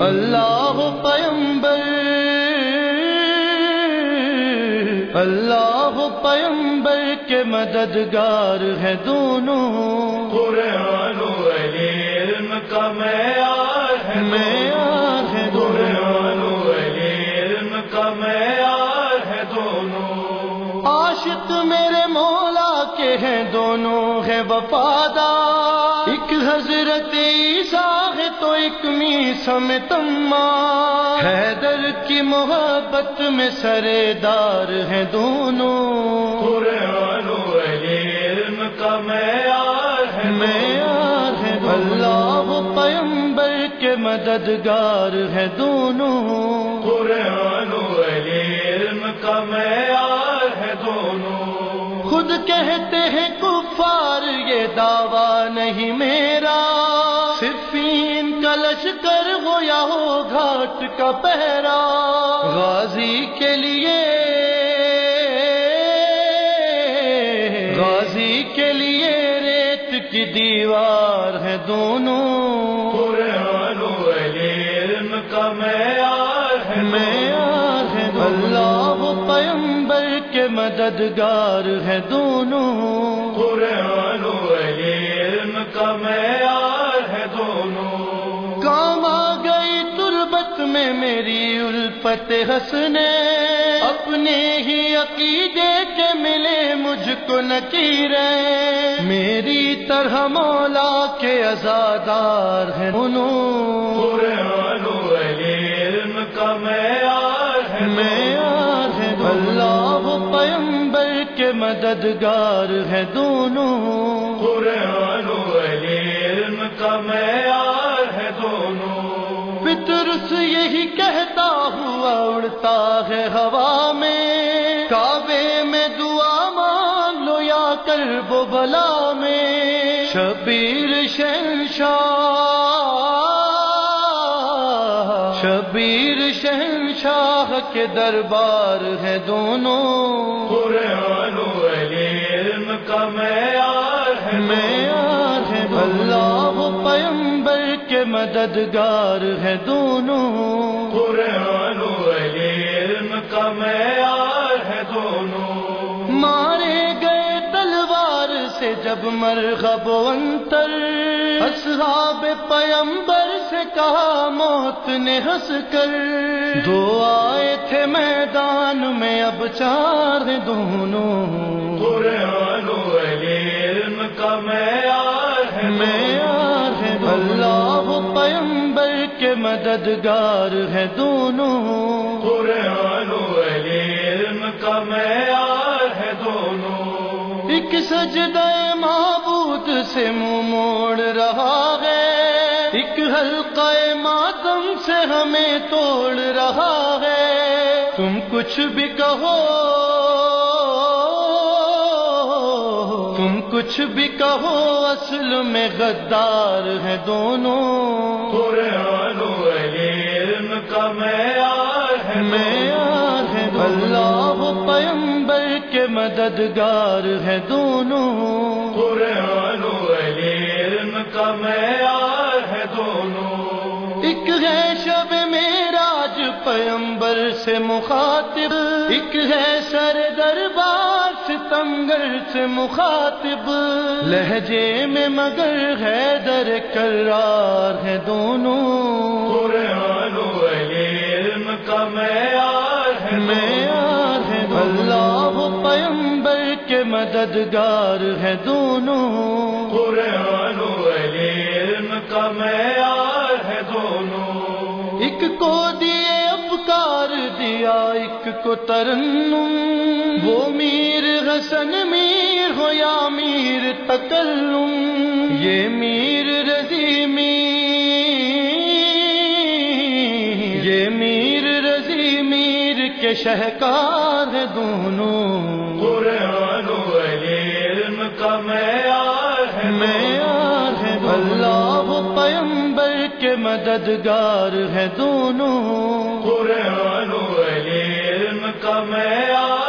اللہ پیمبر اللہ پیمبر کے مددگار ہے دونوں۔ قرآن و علم کا معیار ہے معیار ہے قرآن و علم کا معیار ہے دونوں۔ عاشق میرے مولا کے ہیں دونوں ہے وفادار۔ حضرت عیسیٰ ہے تو ایک میسم تما حیدر کی محبت میں سرے دار ہے دونوں۔ قرآن و علم کا معیار ہے معیار ہے اللہ پیمبر کے مددگار ہے دونوں۔ قرآن و علم کا معیار کہتے ہیں کفار، یہ دعویٰ نہیں میرا۔ صرفین کا لشکر ہو یا ہو گھاٹ کا پہرا۔ غازی کے لیے، غازی کے لیے ریت کی دیوار ہے دونوں۔ مددگار ہے دونوں۔ قرآن و علم کا معیار ہے دونوں۔ کام آ گئی تربت میں میری الفت ہنسنے اپنے ہی عقیدے کے ملے مجھ کو نکیر۔ میری طرح مولا کے ازادار ہیں دونوں۔ قرآن مددگار ہے دونوں۔ قرآن و علم کا معیار ہے دونوں۔ فطر سے یہی کہتا ہوا اڑتا ہے ہوا میں۔ کعبے میں دعا مانگ لو یا کر بلا میں۔ شبیر شہنشاہ۔ شہنشاہ کے دربار ہے دونوں۔ قرآن و علم کا معیار ہے معیار ہے اللہ پیمبر کے مددگار ہے دونوں۔ قرآن و علم کا معیار ہے دونوں۔ جب مرغب انتر۔ اصحاب پیمبر سے کہا، موت نے ہنس کر۔ دو آئے تھے میدان میں، اب چار دونوں۔ قرآن و علم کا معیار ہے معیار ہے اللہ پیمبر کے مددگار ہے دونوں۔ قرآن و علم کا معیار سجدہ معبود سے منہ موڑ رہا ہے۔ ایک حلقہ ماتم سے ہمیں توڑ رہا ہے۔ تم کچھ بھی کہو۔ تم کچھ بھی کہو۔ اصل میں غدار ہے دونوں۔ قرآن و علم کا معیار ہے۔ معیار مددگار ہے دونوں۔ قرآن و علم کا معیار ہے دونوں۔ ایک ہے شب میراج پیمبر سے مخاطب ایک ہے سر دربار ستمگر سے مخاطب۔ لہجے میں مگر ہے در کرار ہے دونوں۔ قرآن و علم کا معیار ہے معیار ہے اللہ پیمبر مددگار ہے دونوں۔ قرآن و علم کا معیار ہے دونوں۔ ایک کو دیے افکار دیا ایک کو ترنم۔ وہ میر حسن میر ہو یا میر تکلم۔ یہ میر رضی میر یہ میر رضی میر کے شہکار دونوں۔ قرآن ہے اللہ پیمبر کے مددگار ہے دونوں۔ قرآن و علم کا معیار